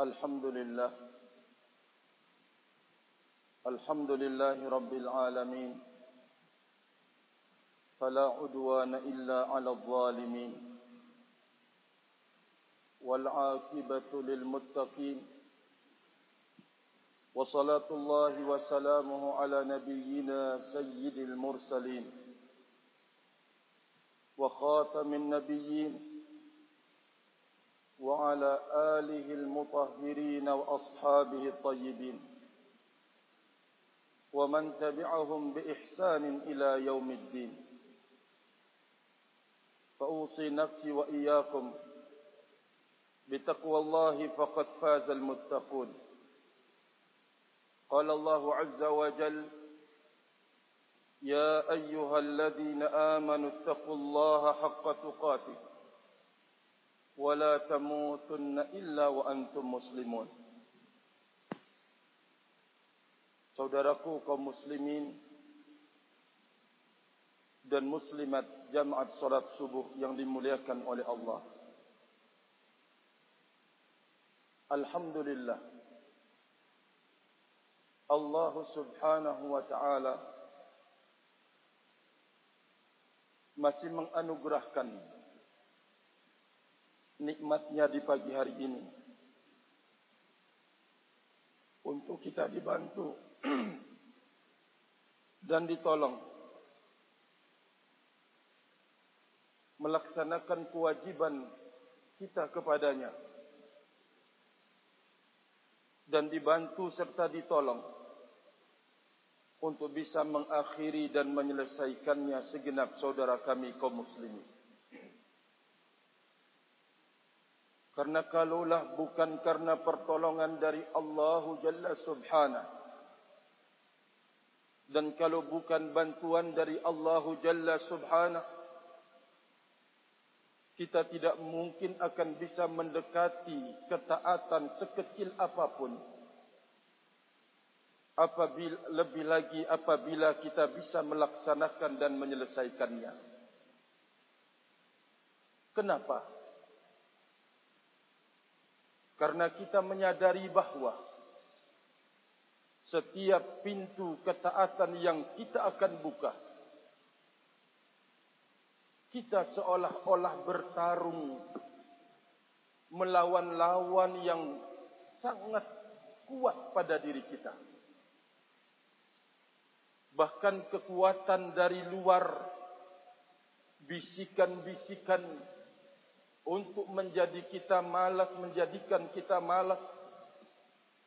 الحمد لله. الحمد لله رب العالمين. فلا عدوان إلا على الظالمين. والعاقبة للمتقين. وصلاة الله وسلامه على نبينا سيد المرسلين. وخاتم النبيين. وعلى آله المطهرين وأصحابه الطيبين. ومن تبعهم بإحسان إلى يوم الدين. فأوصي نفسي وإياكم بتقوى الله فقد فاز المتقون. قال الله عز وجل يا أيها الذين آمنوا اتقوا الله حق تقاته. ولا تموتن إلا وأنتم مسلمون Saudaraku kaum muslimin dan muslimat jamaat salat subuh yang dimuliakan oleh Allah. Alhamdulillah. Allah subhanahu wa ta'ala masih menganugerahkan nikmatnya di pagi hari ini. Untuk kita dibantu dan ditolong. Melaksanakan kewajiban kita kepadanya. Dan dibantu serta ditolong. Untuk bisa mengakhiri dan menyelesaikannya segenap saudara kami kaum muslimin Karena kalaulah bukan karena pertolongan dari Allah Jalla Subhanahu dan kalau bukan bantuan dari Allah Jalla Subhanahu kita tidak mungkin akan bisa mendekati ketaatan sekecil apapun. Apabila lebih lagi apabila kita bisa melaksanakan dan menyelesaikannya. Kenapa karena kita menyadari bahawa setiap pintu ketaatan yang kita akan buka, kita seolah-olah bertarung melawan lawan yang sangat kuat pada diri kita. Bahkan kekuatan dari luar, bisikan-bisikan untuk menjadi kita malas, menjadikan kita malas,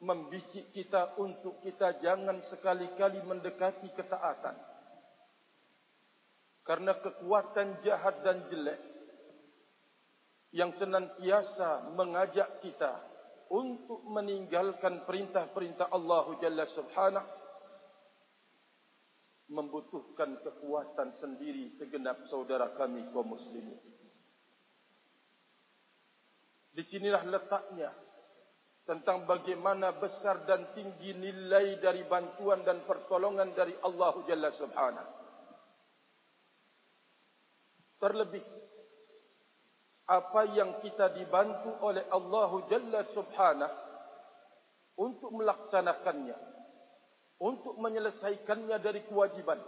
membisik kita untuk kita jangan sekali-kali mendekati ketaatan. Karena kekuatan jahat dan jelek yang senantiasa mengajak kita untuk meninggalkan perintah-perintah Allah Jalla Subhanahu membutuhkan kekuatan sendiri segenap saudara kami kaum muslimin. Di sinilah letaknya tentang bagaimana besar dan tinggi nilai dari bantuan dan pertolongan dari Allah Jalla Subhanahu. Terlebih apa yang kita dibantu oleh Allah Jalla Subhanahu untuk melaksanakannya, untuk menyelesaikannya dari kewajiban.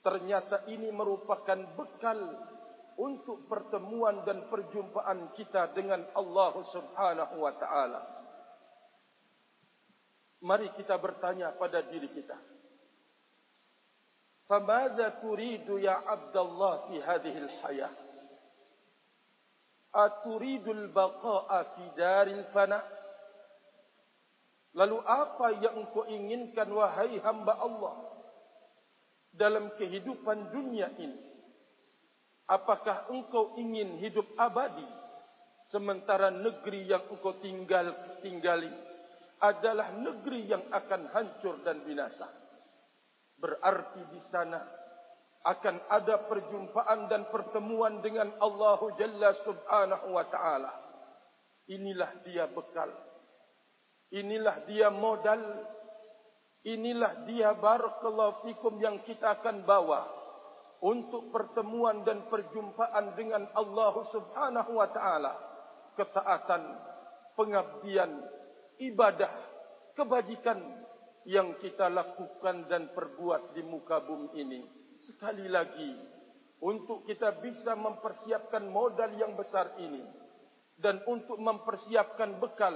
Ternyata ini merupakan bekal untuk pertemuan dan perjumpaan kita dengan Allah Subhanahu wa taala. Mari kita bertanya pada diri kita. Famadza turidu ya Abdullah fi hadhihi al-hayah? Aturidu al-baqa'a fi daril fana? Lalu apa yang engkau inginkan wahai hamba Allah dalam kehidupan dunia ini? Apakah engkau ingin hidup abadi sementara negeri yang engkau tinggal tinggali adalah negeri yang akan hancur dan binasa? Berarti di sana akan ada perjumpaan dan pertemuan dengan Allah Jalla Subhanahu wa taala. Inilah dia bekal. Inilah dia modal. Inilah dia barakallahu fikum yang kita akan bawa untuk pertemuan dan perjumpaan dengan Allah Subhanahu wa taala ketaatan pengabdian, ibadah, kebajikan yang kita lakukan dan perbuat di muka bumi ini. Sekali lagi, untuk kita bisa mempersiapkan modal yang besar ini dan untuk mempersiapkan bekal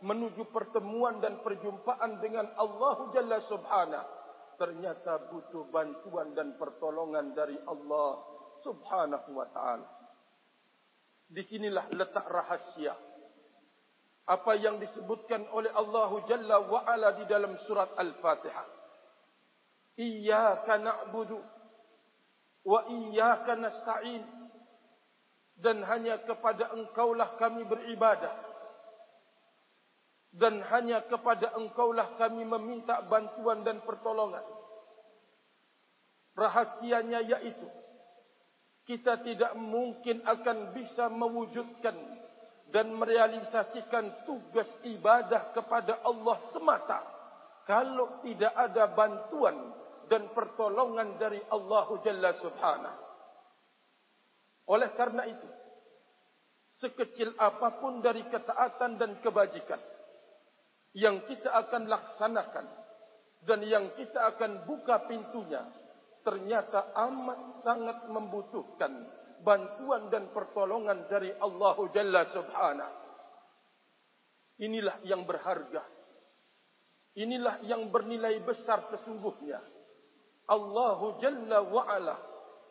menuju pertemuan dan perjumpaan dengan Allah Jalla Subhanahu ternyata butuh bantuan dan pertolongan dari Allah Subhanahu wa taala. Di sinilah letak rahasia apa yang disebutkan oleh Allah Jalla wa Ala di dalam surat Al-Fatihah. Iyyaka na'budu wa iyyaka nasta'in. Dan hanya kepada Engkaulah kami beribadah. Dan hanya kepada Engkaulah kami meminta bantuan dan pertolongan. Rahasianya yaitu kita tidak mungkin akan bisa mewujudkan dan merealisasikan tugas ibadah kepada Allah semata kalau tidak ada bantuan dan pertolongan dari Allah Jalla Subhanahu. Oleh karena itu, sekecil apapun dari ketaatan dan kebajikan yang kita akan laksanakan dan yang kita akan buka pintunya, ternyata amat sangat membutuhkan bantuan dan pertolongan dari Allah Jalla Subhanahu. Inilah yang berharga. Inilah yang bernilai besar sesungguhnya. Allah Jalla wa'ala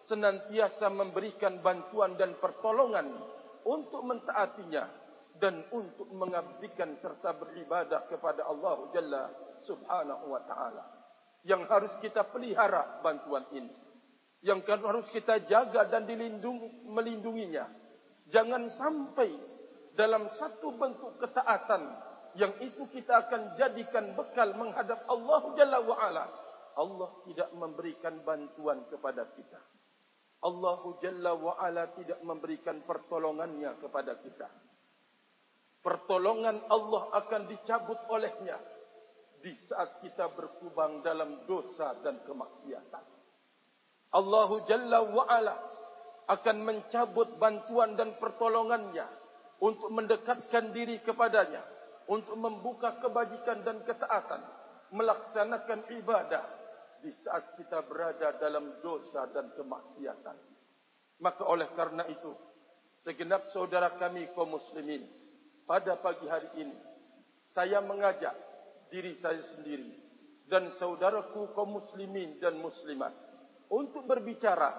senantiasa memberikan bantuan dan pertolongan untuk mentaatinya dan untuk mengabdikan serta beribadah kepada Allah Jalla Subhanahu wa taala. Yang harus kita pelihara bantuan ini yang harus kita jaga dan dilindungi melindunginya. Jangan sampai dalam satu bentuk ketaatan yang itu kita akan jadikan bekal menghadap Allah Jalla wa Ala. Allah tidak memberikan bantuan kepada kita. Allah Jalla wa Ala tidak memberikan pertolongannya kepada kita. Pertolongan Allah akan dicabut olehnya di saat kita berkubang dalam dosa dan kemaksiatan. Allah Jalla wa'ala akan mencabut bantuan dan pertolongannya untuk mendekatkan diri kepadanya, untuk membuka kebajikan dan ketaatan, melaksanakan ibadah di saat kita berada dalam dosa dan kemaksiatan. Maka oleh karena itu, segenap saudara kami kaum muslimin, pada pagi hari ini, saya mengajak diri saya sendiri dan saudaraku kaum muslimin dan muslimat, untuk berbicara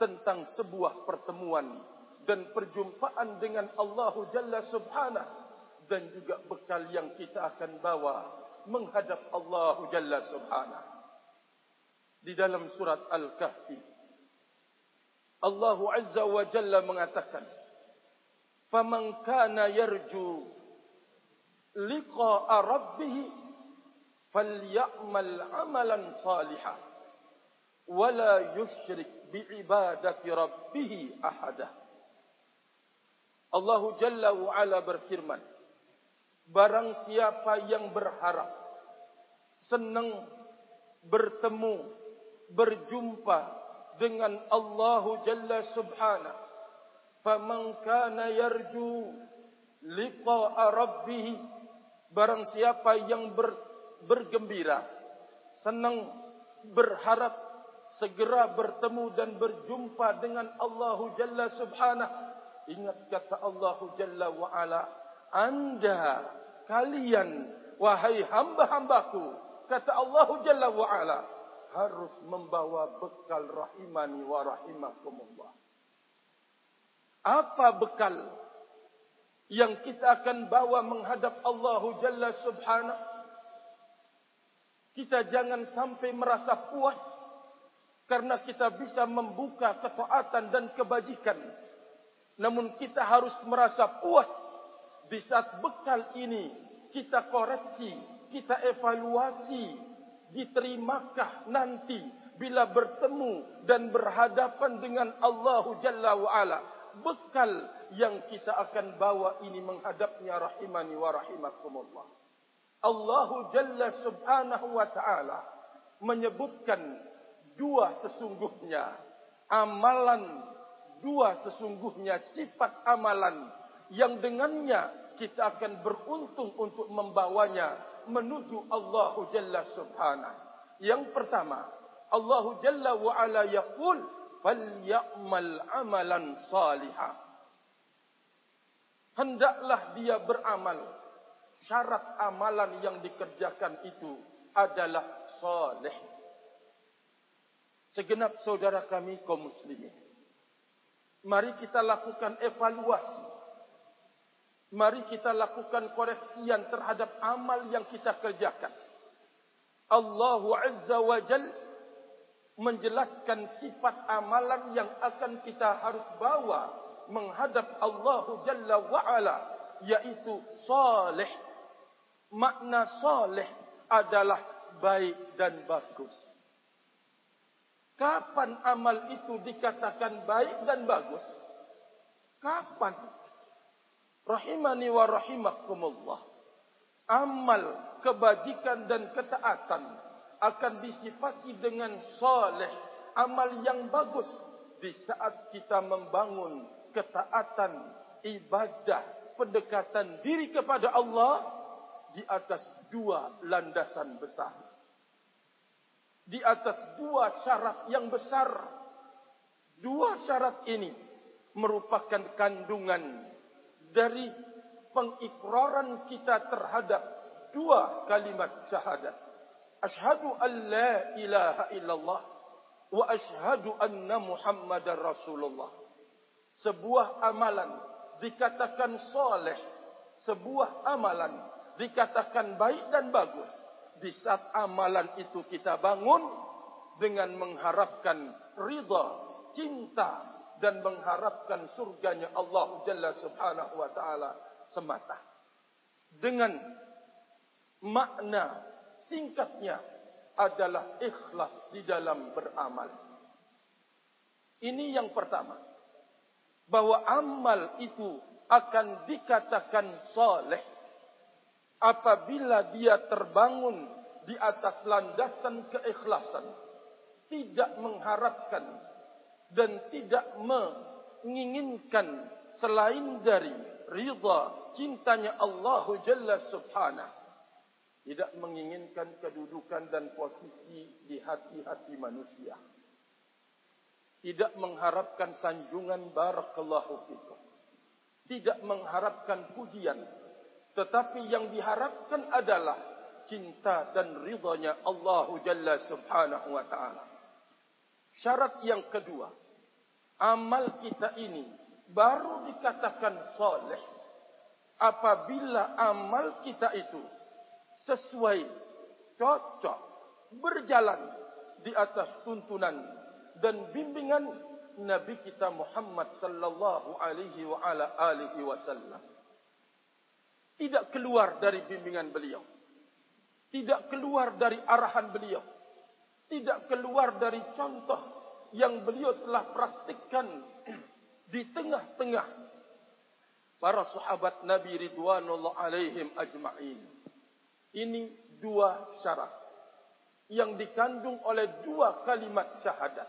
tentang sebuah pertemuan dan perjumpaan dengan Allah Jalla Subhanahu dan juga bekal yang kita akan bawa menghadap Allah Jalla Subhanahu. Di dalam surat Al-Kahfi Allah Azza wa Jalla mengatakan Faman kana yarju liqa'a rabbih falyamal amalan salihan wala yusyrik biibadati rabbih ahada. Allah Jalla wa Ala berfirman, barang siapa yang berharap senang bertemu berjumpa dengan Allah Jalla Subhanahu faman kana yarju liqa'a rabbih barang siapa yang ber, bergembira senang berharap segera bertemu dan berjumpa dengan Allah Jalla Subhanahu. Ingat kata Allah Jalla wa Ala, Anda kalian wahai hamba-hambaku, kata Allah Jalla wa Ala, harus membawa bekal rahimani wa rahimakumullah. Apa bekal yang kita akan bawa menghadap Allah Jalla Subhanahu? Kita jangan sampai merasa puas karena kita bisa membuka ketaatan dan kebajikan. Namun kita harus merasa puas di saat bekal ini kita koreksi, kita evaluasi, diterimakah nanti bila bertemu dan berhadapan dengan Allah Jalla wa'ala. Bekal yang kita akan bawa ini menghadapnya rahimani wa rahimakumullah. Allah Jalla subhanahu wa ta'ala menyebutkan dua sesungguhnya amalan dua sesungguhnya sifat amalan yang dengannya kita akan beruntung untuk membawanya menuju Allah Jalla Subhanahu. Yang pertama, Allah Jalla wa ala yaqul falyamal amalan salihah. Hendaklah dia beramal. Syarat amalan yang dikerjakan itu adalah salih. Segenap saudara kami kaum muslimin. Mari kita lakukan evaluasi Mari kita lakukan koreksian terhadap amal yang kita kerjakan. Allah Azza wa Jal menjelaskan sifat amalan yang akan kita harus bawa menghadap Allah Jalla wa Ala yaitu salih. Makna salih adalah baik dan bagus. Kapan amal itu dikatakan baik dan bagus? Kapan? Rahimani wa rahimakumullah. Amal kebajikan dan ketaatan akan disifati dengan saleh, amal yang bagus di saat kita membangun ketaatan, ibadah, pendekatan diri kepada Allah di atas dua landasan besar. Di atas dua syarat yang besar. Dua syarat ini merupakan kandungan dari pengikraran kita terhadap dua kalimat syahadat. Ashhadu an la ilaha illallah wa ashhadu anna Muhammadar Rasulullah. Sebuah amalan dikatakan soleh, sebuah amalan dikatakan baik dan bagus. Di saat amalan itu kita bangun dengan mengharapkan ridha, cinta dan mengharapkan surganya Allah Jalla Subhanahu wa taala semata. Dengan makna singkatnya adalah ikhlas di dalam beramal. Ini yang pertama. Bahwa amal itu akan dikatakan soleh apabila dia terbangun di atas landasan keikhlasan. Tidak mengharapkan dan tidak menginginkan selain dari ridha cintanya Allah Jalla Subhanahu tidak menginginkan kedudukan dan posisi di hati-hati manusia. Tidak mengharapkan sanjungan barakallahu fikum. Tidak mengharapkan pujian. Tetapi yang diharapkan adalah cinta dan ridhanya Allah Jalla Subhanahu wa taala. Syarat yang kedua amal kita ini baru dikatakan soleh apabila amal kita itu sesuai, cocok, berjalan di atas tuntunan dan bimbingan Nabi kita Muhammad sallallahu alaihi wa ala alihi wasallam. Tidak keluar dari bimbingan beliau. Tidak keluar dari arahan beliau. Tidak keluar dari contoh yang beliau telah praktikkan di tengah-tengah para sahabat Nabi Ridwanullah alaihim ajma'in. Ini dua syarat yang dikandung oleh dua kalimat syahadat.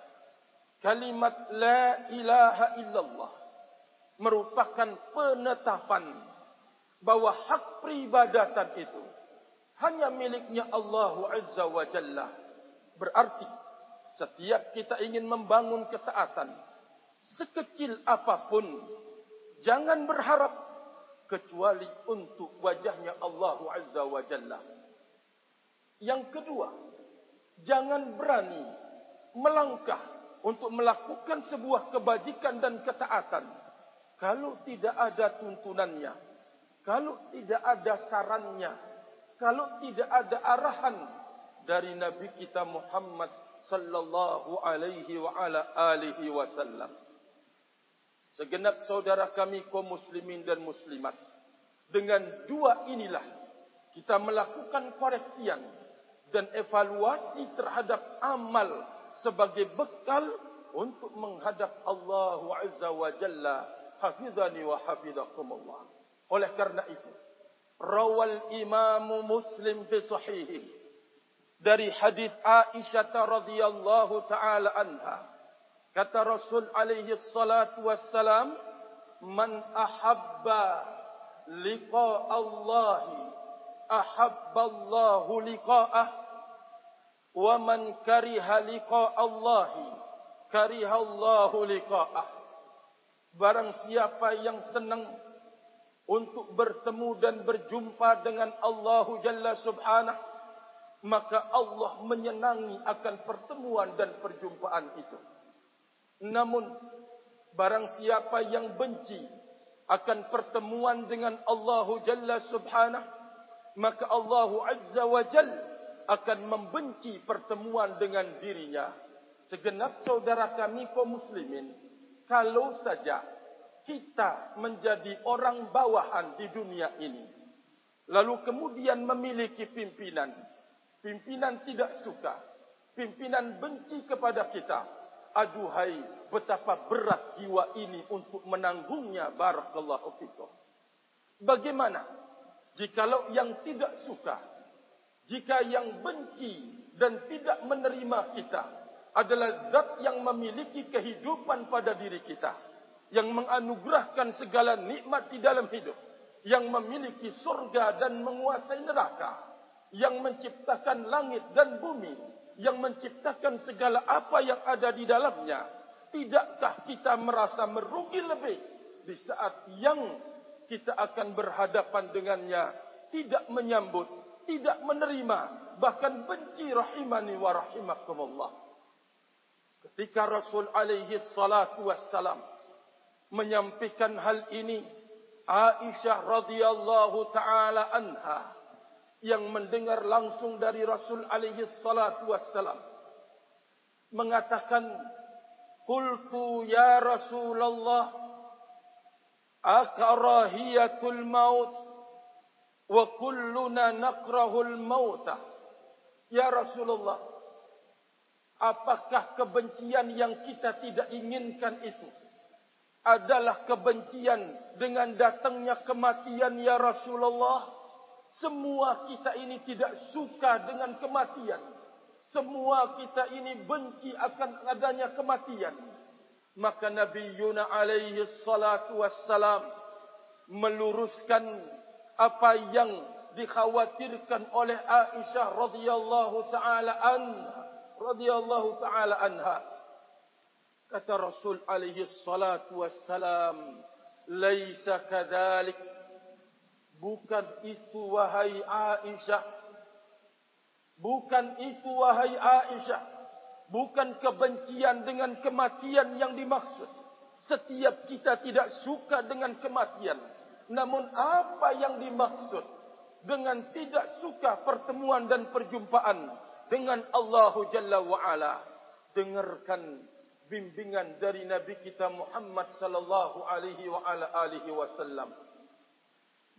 Kalimat La ilaha illallah merupakan penetapan bahwa hak peribadatan itu hanya miliknya Allah Azza wa Jalla. Berarti setiap kita ingin membangun ketaatan sekecil apapun jangan berharap kecuali untuk wajahnya Allah Azza wa Jalla. Yang kedua, jangan berani melangkah untuk melakukan sebuah kebajikan dan ketaatan kalau tidak ada tuntunannya, kalau tidak ada sarannya, kalau tidak ada arahan dari Nabi kita Muhammad sallallahu alaihi wa ala alihi wasallam. Segenap saudara kami kaum muslimin dan muslimat, dengan dua inilah kita melakukan koreksian dan evaluasi terhadap amal sebagai bekal untuk menghadap Allah Azza wa Jalla hafizani wa hafizakumullah. Oleh karena itu, rawal Imam Muslim fi sahihihi dari hadis Aisyah radhiyallahu taala anha kata Rasul alaihi salatu wassalam man ahabba liqa Allah ahabba Allah liqa'ah wa man kariha liqa Allah kariha Allah liqa'ah. Barang siapa yang senang untuk bertemu dan berjumpa dengan Allah Jalla Subhanahu maka Allah menyenangi akan pertemuan dan perjumpaan itu namun barang siapa yang benci akan pertemuan dengan Allah Jalla Subhanahu maka Allah Azza wa Jal akan membenci pertemuan dengan dirinya. Segenap saudara kami kaum muslimin kalau saja kita menjadi orang bawahan di dunia ini lalu kemudian memiliki pimpinan pimpinan tidak suka pimpinan benci kepada kita aduhai betapa berat jiwa ini untuk menanggungnya barakallahu fikum. Bagaimana? Jikalau yang tidak suka jika yang benci dan tidak menerima kita adalah zat yang memiliki kehidupan pada diri kita yang menganugerahkan segala nikmat di dalam hidup, yang memiliki surga dan menguasai neraka, yang menciptakan langit dan bumi, yang menciptakan segala apa yang ada di dalamnya, tidakkah kita merasa merugi lebih di saat yang kita akan berhadapan dengannya, tidak menyambut, tidak menerima, bahkan benci rahimani wa rahimakumullah. Ketika Rasul alaihi salatu wassalam menyampaikan hal ini Aisyah radhiyallahu taala anha yang mendengar langsung dari Rasul alaihi salatu wassalam mengatakan qultu ya Rasulullah akarahiyatul maut wa kulluna nakrahul mauta ya Rasulullah apakah kebencian yang kita tidak inginkan itu adalah kebencian dengan datangnya kematian ya Rasulullah. Semua kita ini tidak suka dengan kematian. Semua kita ini benci akan adanya kematian. Maka Nabi Yuna alaihi salatu wassalam meluruskan apa yang dikhawatirkan oleh Aisyah radhiyallahu taala anha radhiyallahu taala anha kata Rasul alaihi salatu wassalam laisa kadzalik bukan itu wahai Aisyah. Bukan itu wahai Aisyah. Bukan kebencian dengan kematian yang dimaksud. Setiap kita tidak suka dengan kematian. Namun apa yang dimaksud? Dengan tidak suka pertemuan dan perjumpaan dengan Allah Jalla wa Ala dengarkan bimbingan dari Nabi kita Muhammad sallallahu alaihi wa ala alihi wasallam.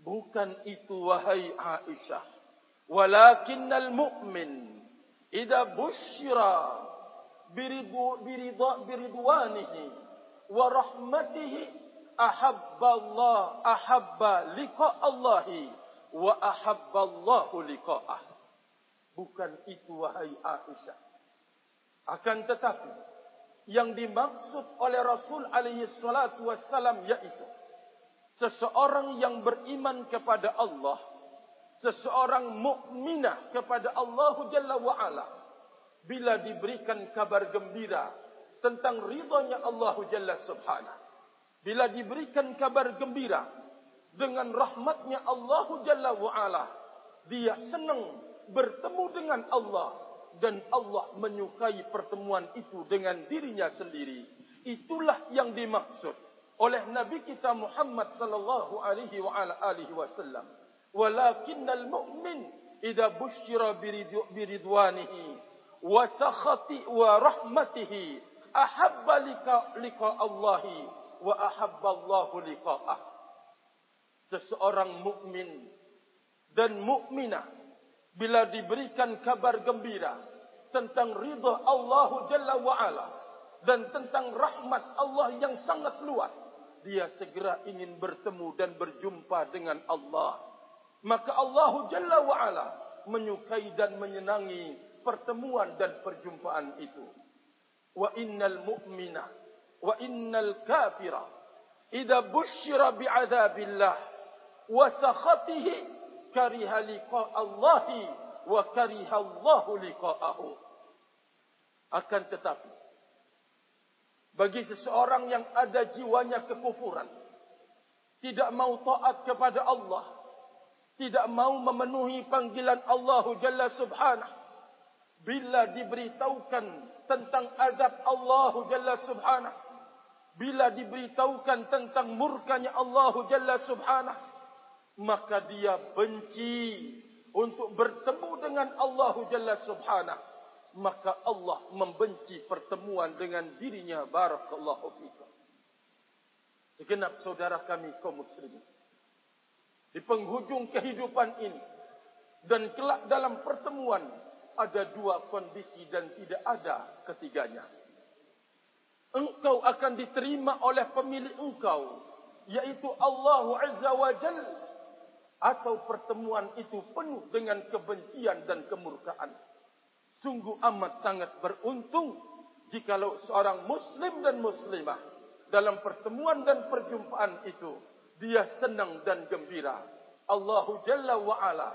Bukan itu wahai Aisyah. Walakinnal mu'min idza busyira biridu biridha biridwanihi wa rahmatihi ahabba Allah ahabba liqa Allah wa ahabba Allah liqa'ah. Bukan itu wahai Aisyah. Akan tetapi yang dimaksud oleh Rasul alaihi salatu wassalam yaitu seseorang yang beriman kepada Allah seseorang mukminah kepada Allah jalla wa ala bila diberikan kabar gembira tentang ridhonya Allah jalla subhanahu bila diberikan kabar gembira dengan rahmatnya Allah jalla wa ala dia senang bertemu dengan Allah dan Allah menyukai pertemuan itu dengan dirinya sendiri. Itulah yang dimaksud oleh Nabi kita Muhammad sallallahu alaihi wa ala alihi wasallam. Walakinnal mu'min idza busyira biridwanihi wa sakhati wa rahmatihi ahabba lika lika Allahi wa ahabba Allahu liqa'ah. Seseorang mukmin dan mukminah bila diberikan kabar gembira tentang ridha Allah Jalla wa Ala dan tentang rahmat Allah yang sangat luas dia segera ingin bertemu dan berjumpa dengan Allah maka Allah Jalla wa Ala menyukai dan menyenangi pertemuan dan perjumpaan itu wa innal mu'mina wa innal kafira idza busyira bi'adzabillah wa sakhatihi kariha liqa Allahi wa kariha Allahu liqa'ahu. Akan tetapi bagi seseorang yang ada jiwanya kekufuran tidak mau taat kepada Allah tidak mau memenuhi panggilan Allah Jalla Subhanahu bila diberitahukan tentang azab Allah Jalla Subhanahu bila diberitahukan tentang murkanya Allah Jalla Subhanahu maka dia benci untuk bertemu dengan Allah Jalla Subhanahu maka Allah membenci pertemuan dengan dirinya barakallahu fikum. Segenap saudara kami kaum muslimin di penghujung kehidupan ini dan kelak dalam pertemuan ada dua kondisi dan tidak ada ketiganya. Engkau akan diterima oleh pemilik engkau yaitu Allah Azza wa Jalla atau pertemuan itu penuh dengan kebencian dan kemurkaan sungguh amat sangat beruntung jikalau seorang muslim dan muslimah dalam pertemuan dan perjumpaan itu dia senang dan gembira. Allah Jalla wa Ala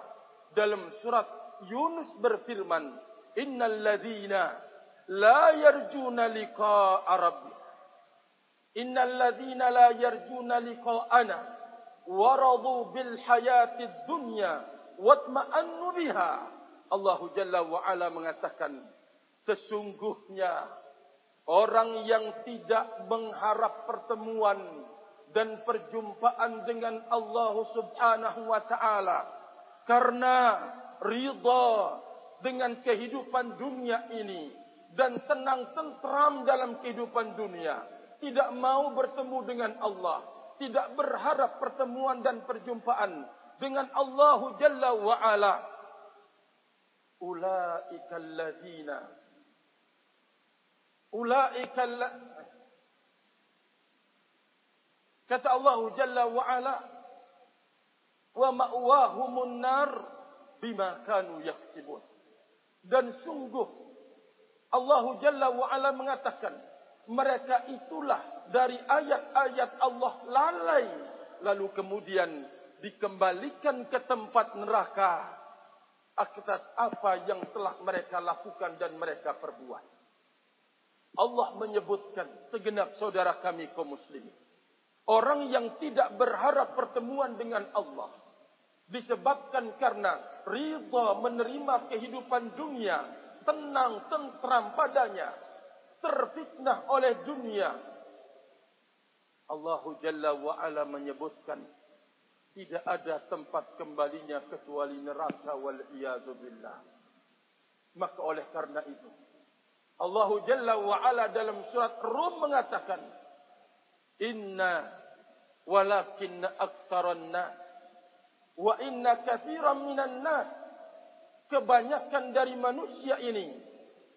dalam surat Yunus berfirman innal ladzina la yarjuna liqa'a rabbi innal ladzina la yarjuna liqa'ana waradu bil hayatid dunya watma'annu biha Allah Jalla wa'ala mengatakan sesungguhnya orang yang tidak mengharap pertemuan dan perjumpaan dengan Allah Subhanahu wa taala karena ridha dengan kehidupan dunia ini dan tenang tentram dalam kehidupan dunia tidak mau bertemu dengan Allah tidak berharap pertemuan dan perjumpaan dengan Allah Jalla wa ala ulaika alladzina ulaika kata Allah jalla wa ala wa ma'wahumun nar bima kanu yaksibun. Dan sungguh Allah jalla wa ala mengatakan mereka itulah dari ayat-ayat Allah lalai lalu kemudian dikembalikan ke tempat neraka atas apa yang telah mereka lakukan dan mereka perbuat. Allah menyebutkan segenap saudara kami kaum muslimin. Orang yang tidak berharap pertemuan dengan Allah disebabkan karena ridha menerima kehidupan dunia, tenang tentram padanya, terfitnah oleh dunia. Allah Jalla wa Ala menyebutkan tidak ada tempat kembalinya kecuali neraka wal billah. Maka oleh karena itu Allah Jalla wa Ala dalam surat Rum mengatakan inna walakin aktsaran nas wa inna katsiran minan nas kebanyakan dari manusia ini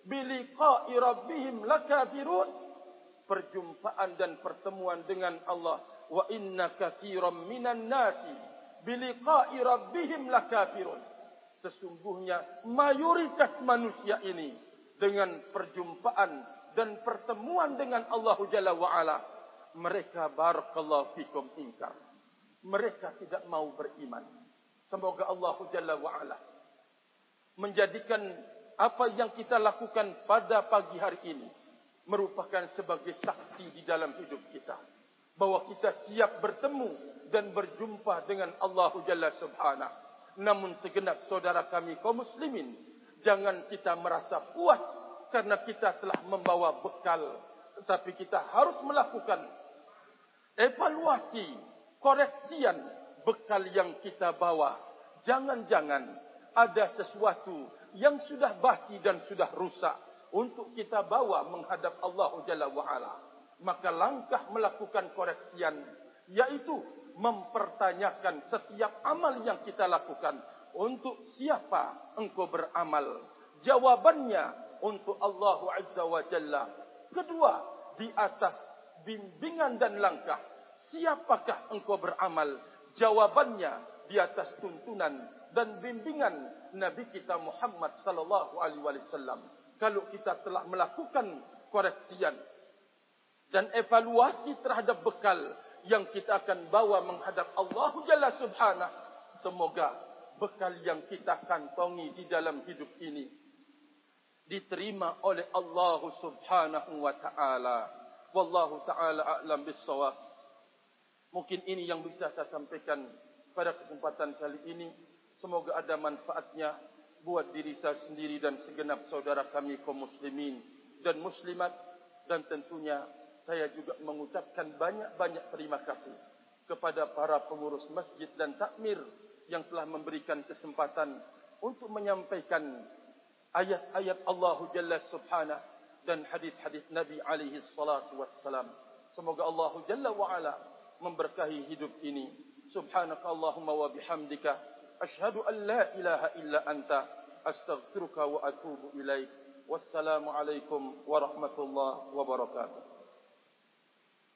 biliqa'i rabbihim lakafirun perjumpaan dan pertemuan dengan Allah wa inna katsiran minan nasi biliqa'i rabbihim lakafirun. Sesungguhnya mayoritas manusia ini dengan perjumpaan dan pertemuan dengan Allah Jalla wa ala mereka barakallahu fikum ingkar. Mereka tidak mau beriman. Semoga Allah Jalla wa ala menjadikan apa yang kita lakukan pada pagi hari ini merupakan sebagai saksi di dalam hidup kita bahwa kita siap bertemu dan berjumpa dengan Allah Jalla Subhanahu. Namun segenap saudara kami kaum muslimin, jangan kita merasa puas karena kita telah membawa bekal, tetapi kita harus melakukan evaluasi, koreksian bekal yang kita bawa. Jangan-jangan ada sesuatu yang sudah basi dan sudah rusak untuk kita bawa menghadap Allah Jalla wa ala maka langkah melakukan koreksian yaitu mempertanyakan setiap amal yang kita lakukan. Untuk siapa engkau beramal? Jawabannya untuk Allah Azza wa Jalla. Kedua di atas bimbingan dan langkah siapakah engkau beramal? Jawabannya di atas tuntunan dan bimbingan Nabi kita Muhammad sallallahu alaihi wasallam. Kalau kita telah melakukan koreksian dan evaluasi terhadap bekal yang kita akan bawa menghadap Allah Jalla Subhanahu. Semoga bekal yang kita kantongi di dalam hidup ini diterima oleh Allah Subhanahu wa taala. Wallahu taala a'lam bissawab. Mungkin ini yang bisa saya sampaikan pada kesempatan kali ini. Semoga ada manfaatnya buat diri saya sendiri dan segenap saudara kami kaum muslimin dan muslimat dan tentunya saya juga mengucapkan banyak-banyak terima kasih kepada para pengurus masjid dan takmir yang telah memberikan kesempatan untuk menyampaikan ayat-ayat Allah Jalla Subhanahu dan hadis-hadis Nabi alaihi salatu wassalam. Semoga Allah Jalla wa ala memberkahi hidup ini. Subhanaka Allahumma wa bihamdika asyhadu an la ilaha illa anta astaghfiruka wa atubu ilaik. Wassalamu alaikum warahmatullahi wabarakatuh.